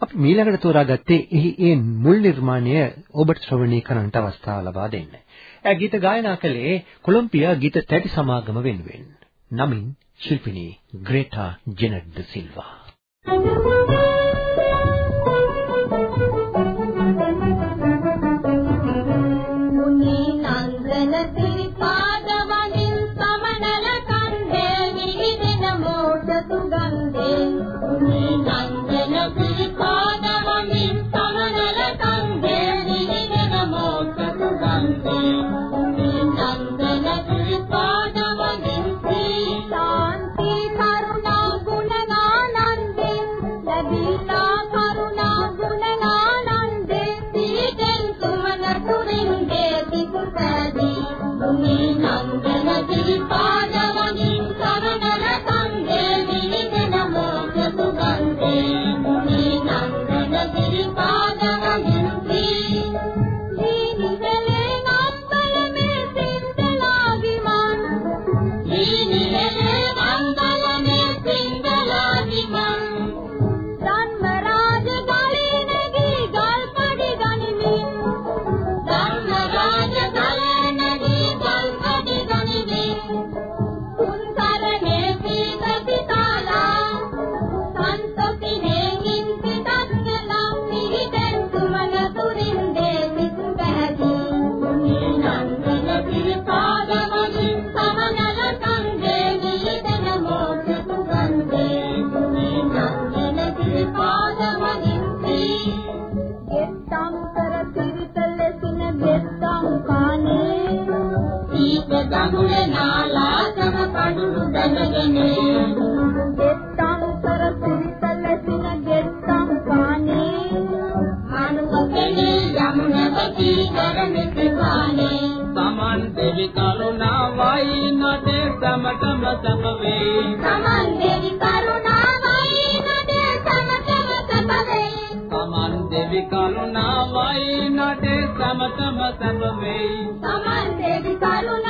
අපි මීළඟට තෝරාගත්තේ එහි ඒ මුල් නිර්මාණය ඔබට ශ්‍රවණය කරන්නට අවස්ථාව ලබා දෙන්න. එයා ගීත ගායනා කළේ කොලොම්බියා ගීත තැටි සමාගම වෙනුවෙන්. නමින් ශිල්පිනී Greta Genet de Silva. Thank you. Saman දෙවි කරුණාවයි නටේ සමතම සමවේ සමන් දෙවි කරුණාවයි නටේ සමතම සමවේ සමන් දෙවි කරුණාවයි නටේ සමතම සමවේ සමන් දෙවි කරුණාවයි